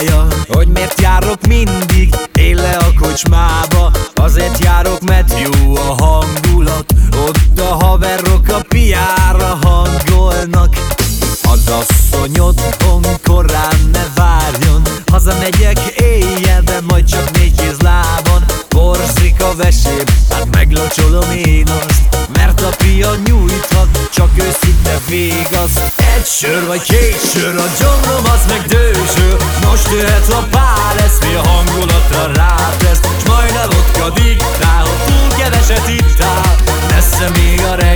a szája Hogy miért járok mindig éle a kocsmába? Azért járok, mert jó a hangulat vesém, hát meglocsolom én azt Mert a pia nyújthat, csak őszinte végaszt Egy sör vagy két sör, a gyomrom az meg dőső Most jöhet a pál, ez mi a hangulatra rátesz S majd a vodka diktál, túl keveset ittál Messze még a reggel,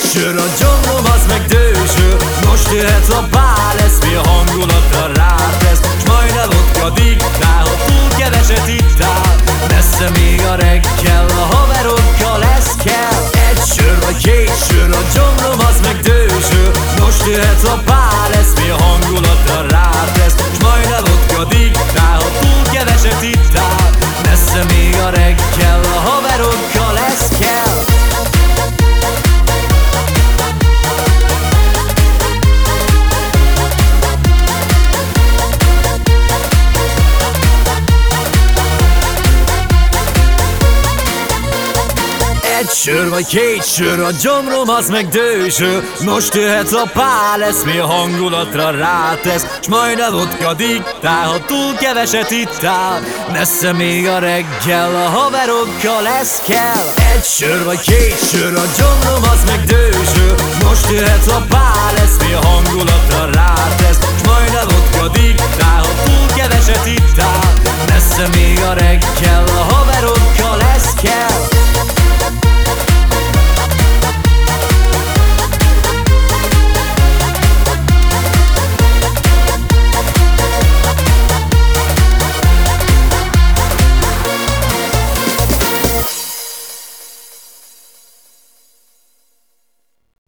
sör, a gyomrom az meg dőső Most jöhet a bál, ez mi a hangulatra rátesz Egy sör vagy két sör, a gyomrom az meg dőső Most jöhet a pál, ez mi a hangulatra rátesz. S majd a vodka diktál, ha túl keveset ittál. Messze még a reggel, a haverokkal lesz kell. Egy sör vagy két sör, a gyomrom az meg dőső Most jöhet a pál, ez mi a hangulatra rátesz. S majd a vodka